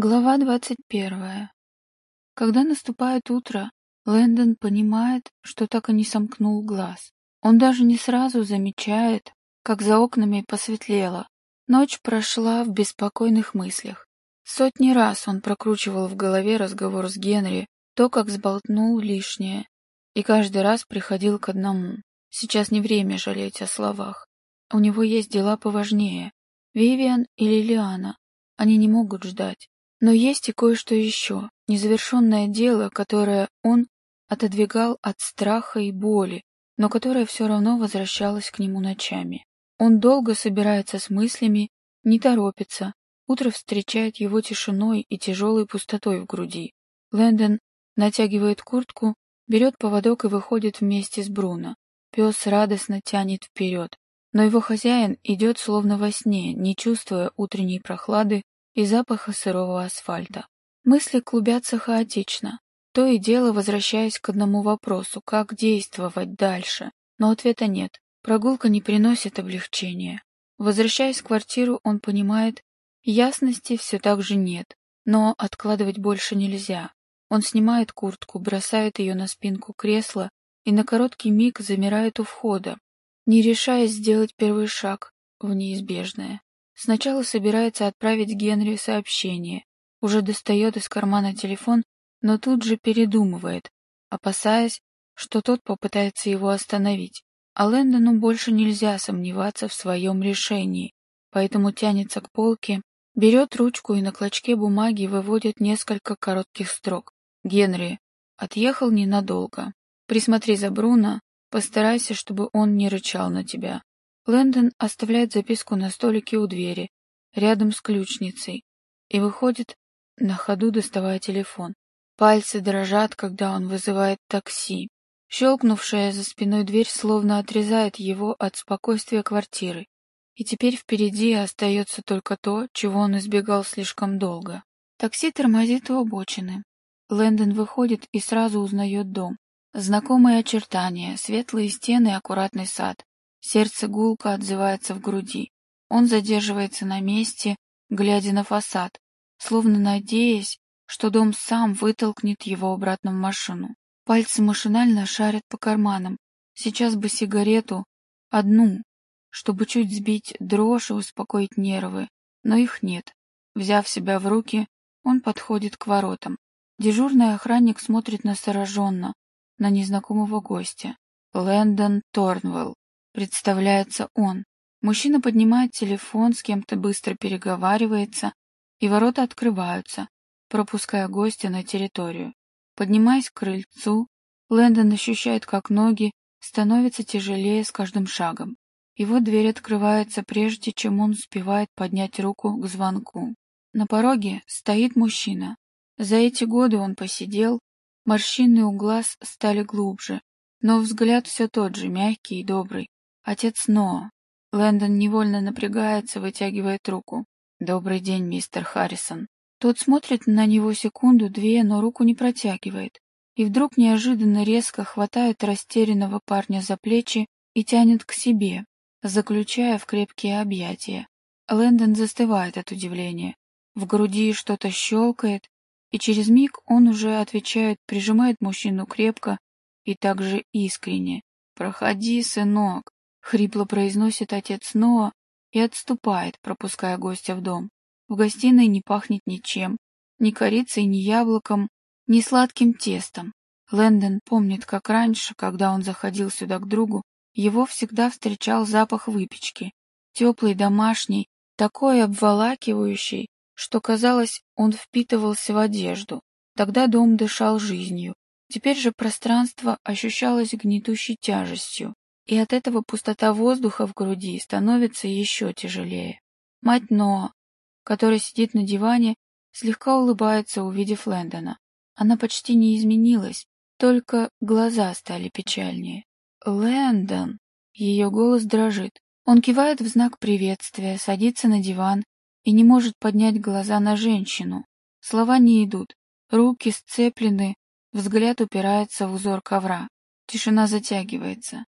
Глава двадцать первая. Когда наступает утро, Лэндон понимает, что так и не сомкнул глаз. Он даже не сразу замечает, как за окнами посветлело. Ночь прошла в беспокойных мыслях. Сотни раз он прокручивал в голове разговор с Генри, то, как сболтнул лишнее, и каждый раз приходил к одному. Сейчас не время жалеть о словах. У него есть дела поважнее. Вивиан и Лилиана. Они не могут ждать. Но есть и кое-что еще, незавершенное дело, которое он отодвигал от страха и боли, но которое все равно возвращалось к нему ночами. Он долго собирается с мыслями, не торопится. Утро встречает его тишиной и тяжелой пустотой в груди. Лэндон натягивает куртку, берет поводок и выходит вместе с Бруно. Пес радостно тянет вперед, но его хозяин идет словно во сне, не чувствуя утренней прохлады и запаха сырого асфальта. Мысли клубятся хаотично, то и дело возвращаясь к одному вопросу, как действовать дальше. Но ответа нет. Прогулка не приносит облегчения. Возвращаясь в квартиру, он понимает, ясности все так же нет, но откладывать больше нельзя. Он снимает куртку, бросает ее на спинку кресла и на короткий миг замирает у входа, не решаясь сделать первый шаг в неизбежное. Сначала собирается отправить Генри сообщение. Уже достает из кармана телефон, но тут же передумывает, опасаясь, что тот попытается его остановить. А Лэндону больше нельзя сомневаться в своем решении, поэтому тянется к полке, берет ручку и на клочке бумаги выводит несколько коротких строк. «Генри, отъехал ненадолго. Присмотри за Бруно, постарайся, чтобы он не рычал на тебя. Лэндон оставляет записку на столике у двери, рядом с ключницей, и выходит, на ходу доставая телефон. Пальцы дрожат, когда он вызывает такси. Щелкнувшая за спиной дверь словно отрезает его от спокойствия квартиры. И теперь впереди остается только то, чего он избегал слишком долго. Такси тормозит у обочины. Лэндон выходит и сразу узнает дом. Знакомые очертания, светлые стены аккуратный сад. Сердце гулко отзывается в груди. Он задерживается на месте, глядя на фасад, словно надеясь, что дом сам вытолкнет его обратно в машину. Пальцы машинально шарят по карманам. Сейчас бы сигарету, одну, чтобы чуть сбить дрожь и успокоить нервы, но их нет. Взяв себя в руки, он подходит к воротам. Дежурный охранник смотрит настороженно на незнакомого гостя. Лэндон Торнвелл. Представляется он. Мужчина поднимает телефон, с кем-то быстро переговаривается, и ворота открываются, пропуская гостя на территорию. Поднимаясь к крыльцу, Лэндон ощущает, как ноги становятся тяжелее с каждым шагом. Его дверь открывается, прежде чем он успевает поднять руку к звонку. На пороге стоит мужчина. За эти годы он посидел, морщины у глаз стали глубже, но взгляд все тот же, мягкий и добрый. Отец Ноа. Лэндон невольно напрягается, вытягивает руку. «Добрый день, мистер Харрисон». Тот смотрит на него секунду-две, но руку не протягивает. И вдруг неожиданно резко хватает растерянного парня за плечи и тянет к себе, заключая в крепкие объятия. Лэндон застывает от удивления. В груди что-то щелкает, и через миг он уже отвечает, прижимает мужчину крепко и также искренне. «Проходи, сынок, Хрипло произносит отец Ноа и отступает, пропуская гостя в дом. В гостиной не пахнет ничем, ни корицей, ни яблоком, ни сладким тестом. Лэндон помнит, как раньше, когда он заходил сюда к другу, его всегда встречал запах выпечки, теплый, домашний, такой обволакивающий, что, казалось, он впитывался в одежду. Тогда дом дышал жизнью. Теперь же пространство ощущалось гнетущей тяжестью и от этого пустота воздуха в груди становится еще тяжелее. Мать Ноа, которая сидит на диване, слегка улыбается, увидев Лэндона. Она почти не изменилась, только глаза стали печальнее. «Лэндон!» Ее голос дрожит. Он кивает в знак приветствия, садится на диван и не может поднять глаза на женщину. Слова не идут, руки сцеплены, взгляд упирается в узор ковра. Тишина затягивается.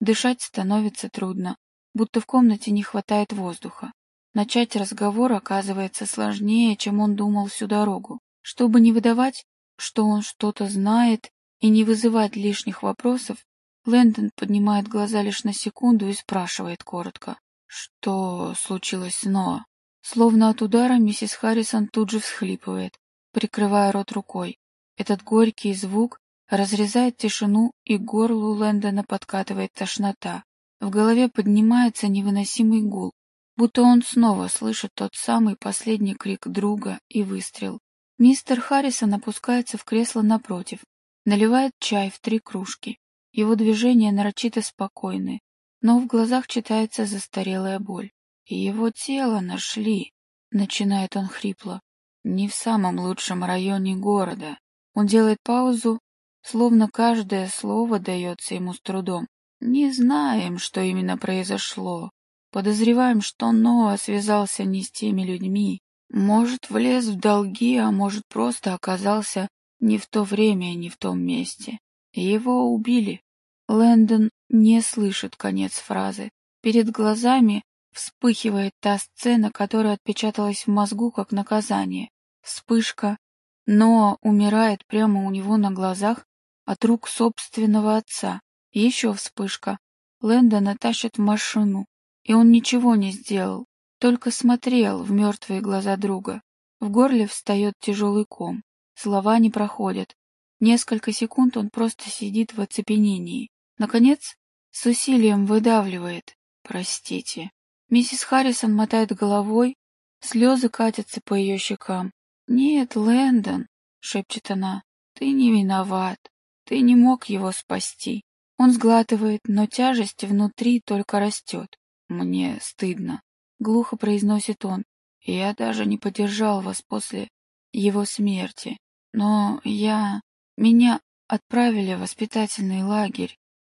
Дышать становится трудно, будто в комнате не хватает воздуха. Начать разговор оказывается сложнее, чем он думал всю дорогу. Чтобы не выдавать, что он что-то знает, и не вызывать лишних вопросов, Лэндон поднимает глаза лишь на секунду и спрашивает коротко. Что случилось с Ноа? Словно от удара миссис Харрисон тут же всхлипывает, прикрывая рот рукой. Этот горький звук разрезает тишину, и горлу Лэндона подкатывает тошнота. В голове поднимается невыносимый гул, будто он снова слышит тот самый последний крик друга и выстрел. Мистер Харрисон опускается в кресло напротив, наливает чай в три кружки. Его движения нарочито спокойны, но в глазах читается застарелая боль. И его тело нашли, начинает он хрипло, не в самом лучшем районе города. Он делает паузу, словно каждое слово дается ему с трудом. Не знаем, что именно произошло, Подозреваем, что Ноа связался не с теми людьми. Может, влез в долги, а может, просто оказался не в то время и не в том месте. Его убили. Лэндон не слышит конец фразы. Перед глазами вспыхивает та сцена, которая отпечаталась в мозгу как наказание. Вспышка. Ноа умирает прямо у него на глазах от рук собственного отца. Еще вспышка. Лэндона тащат в машину. И он ничего не сделал, только смотрел в мертвые глаза друга. В горле встает тяжелый ком. Слова не проходят. Несколько секунд он просто сидит в оцепенении. Наконец, с усилием выдавливает. «Простите». Миссис Харрисон мотает головой, слезы катятся по ее щекам. «Нет, Лэндон», — шепчет она, — «ты не виноват. Ты не мог его спасти». Он сглатывает, но тяжесть внутри только растет. «Мне стыдно», — глухо произносит он. «Я даже не поддержал вас после его смерти. Но я... Меня отправили в воспитательный лагерь,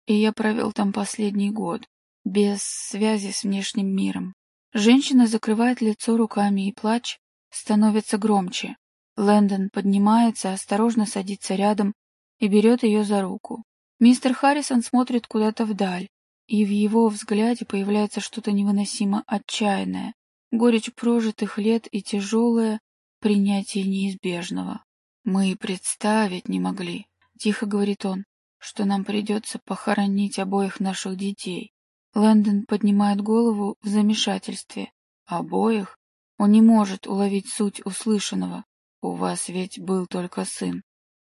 и я провел там последний год, без связи с внешним миром». Женщина закрывает лицо руками, и плач становится громче. Лэндон поднимается, осторожно садится рядом и берет ее за руку. Мистер Харрисон смотрит куда-то вдаль, и в его взгляде появляется что-то невыносимо отчаянное, горечь прожитых лет и тяжелое принятие неизбежного. «Мы и представить не могли», — тихо говорит он, — «что нам придется похоронить обоих наших детей». Лэндон поднимает голову в замешательстве. «Обоих? Он не может уловить суть услышанного. У вас ведь был только сын».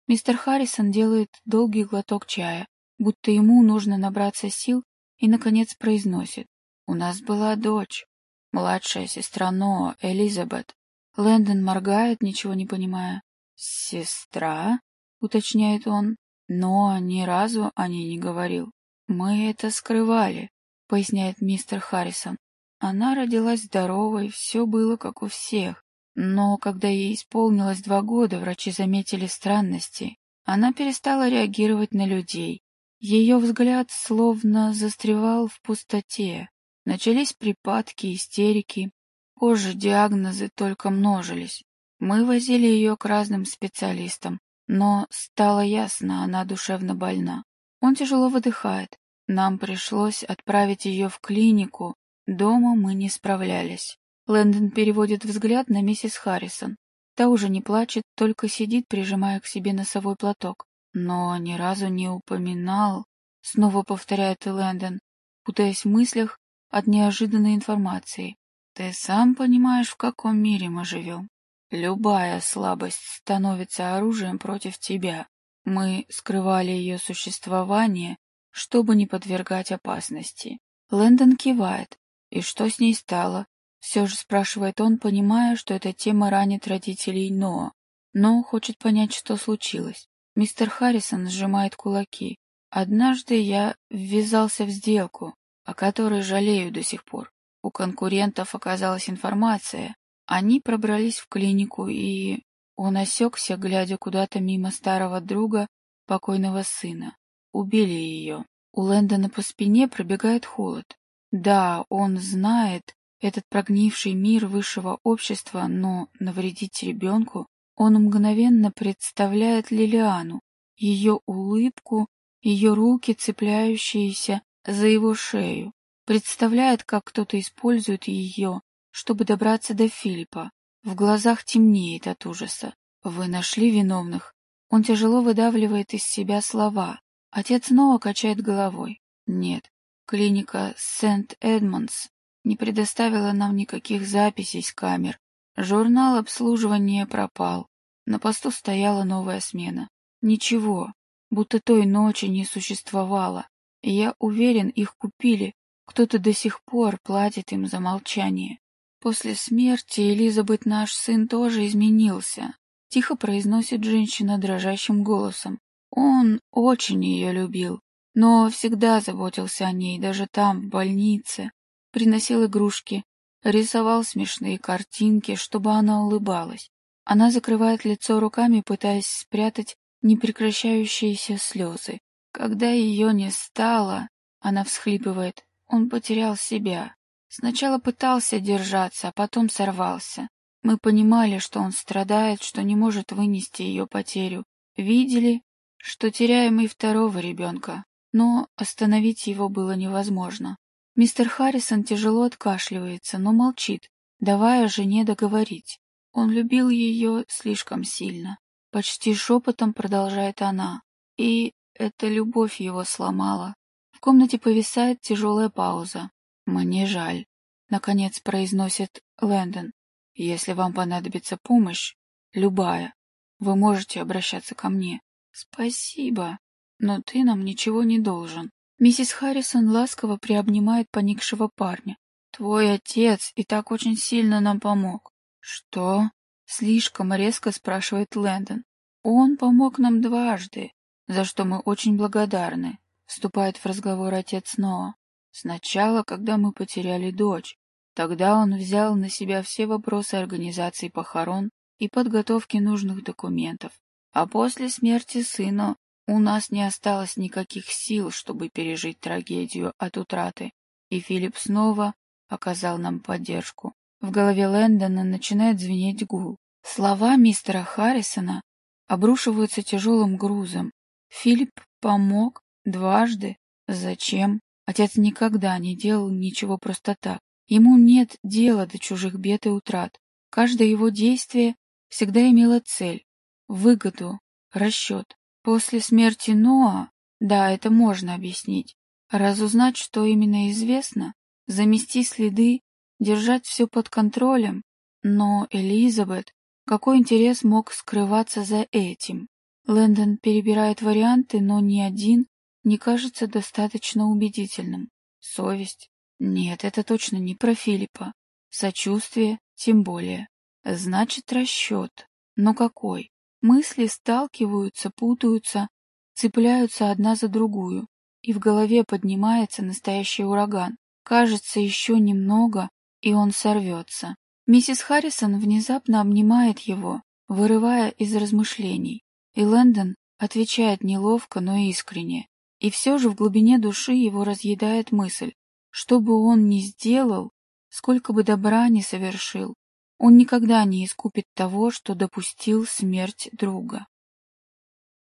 Мистер Харрисон делает долгий глоток чая, будто ему нужно набраться сил и, наконец, произносит. «У нас была дочь, младшая сестра Ноа, Элизабет». Лэндон моргает, ничего не понимая. «Сестра?» — уточняет он. Ноа ни разу о ней не говорил. «Мы это скрывали», — поясняет мистер Харрисон. Она родилась здоровой, все было как у всех. Но когда ей исполнилось два года, врачи заметили странности. Она перестала реагировать на людей, ее взгляд словно застревал в пустоте. Начались припадки, истерики. Позже диагнозы только множились. Мы возили ее к разным специалистам, но стало ясно, она душевно больна. Он тяжело выдыхает. Нам пришлось отправить ее в клинику. Дома мы не справлялись. Лэндон переводит взгляд на миссис Харрисон. Та уже не плачет, только сидит, прижимая к себе носовой платок но ни разу не упоминал, снова повторяет Лэндон, путаясь в мыслях от неожиданной информации. Ты сам понимаешь, в каком мире мы живем. Любая слабость становится оружием против тебя. Мы скрывали ее существование, чтобы не подвергать опасности. Лэндон кивает. И что с ней стало? Все же спрашивает он, понимая, что эта тема ранит родителей Ноа, но хочет понять, что случилось. Мистер Харрисон сжимает кулаки. Однажды я ввязался в сделку, о которой жалею до сих пор. У конкурентов оказалась информация. Они пробрались в клинику, и он осекся, глядя куда-то мимо старого друга, покойного сына. Убили ее. У Лэндона по спине пробегает холод. Да, он знает этот прогнивший мир высшего общества, но навредить ребенку он мгновенно представляет Лилиану, ее улыбку, ее руки, цепляющиеся за его шею. Представляет, как кто-то использует ее, чтобы добраться до Филиппа. В глазах темнеет от ужаса. «Вы нашли виновных?» Он тяжело выдавливает из себя слова. Отец снова качает головой. «Нет, клиника Сент-Эдмондс не предоставила нам никаких записей с камер. Журнал обслуживания пропал. На посту стояла новая смена. Ничего, будто той ночи не существовало. Я уверен, их купили. Кто-то до сих пор платит им за молчание. После смерти Элизабет наш сын тоже изменился. Тихо произносит женщина дрожащим голосом. Он очень ее любил, но всегда заботился о ней, даже там, в больнице. Приносил игрушки, рисовал смешные картинки, чтобы она улыбалась. Она закрывает лицо руками, пытаясь спрятать непрекращающиеся слезы. Когда ее не стало, она всхлипывает, он потерял себя. Сначала пытался держаться, а потом сорвался. Мы понимали, что он страдает, что не может вынести ее потерю. Видели, что теряем и второго ребенка, но остановить его было невозможно. Мистер Харрисон тяжело откашливается, но молчит, давая жене договорить. Он любил ее слишком сильно. Почти шепотом продолжает она. И эта любовь его сломала. В комнате повисает тяжелая пауза. «Мне жаль», — наконец произносит Лэндон. «Если вам понадобится помощь, любая, вы можете обращаться ко мне». «Спасибо, но ты нам ничего не должен». Миссис Харрисон ласково приобнимает поникшего парня. «Твой отец и так очень сильно нам помог». «Что?» Слишком резко спрашивает Лэндон. Он помог нам дважды, за что мы очень благодарны. Вступает в разговор отец Ноа. Сначала, когда мы потеряли дочь, тогда он взял на себя все вопросы организации похорон и подготовки нужных документов. А после смерти сына у нас не осталось никаких сил, чтобы пережить трагедию от утраты, и Филипп снова оказал нам поддержку. В голове Лэндона начинает звенеть гул. Слова мистера Харрисона обрушиваются тяжелым грузом. Филипп помог дважды. Зачем? Отец никогда не делал ничего просто так. Ему нет дела до чужих бед и утрат. Каждое его действие всегда имело цель, выгоду, расчет. После смерти Ноа, да, это можно объяснить. Разузнать, что именно известно, замести следы держать все под контролем. Но Элизабет, какой интерес мог скрываться за этим? Лэндон перебирает варианты, но ни один не кажется достаточно убедительным. Совесть? Нет, это точно не про Филиппа. Сочувствие? Тем более. Значит, расчет. Но какой? Мысли сталкиваются, путаются, цепляются одна за другую, и в голове поднимается настоящий ураган. Кажется, еще немного, и он сорвется. Миссис Харрисон внезапно обнимает его, вырывая из размышлений, и Лэндон отвечает неловко, но искренне. И все же в глубине души его разъедает мысль, что бы он ни сделал, сколько бы добра ни совершил, он никогда не искупит того, что допустил смерть друга.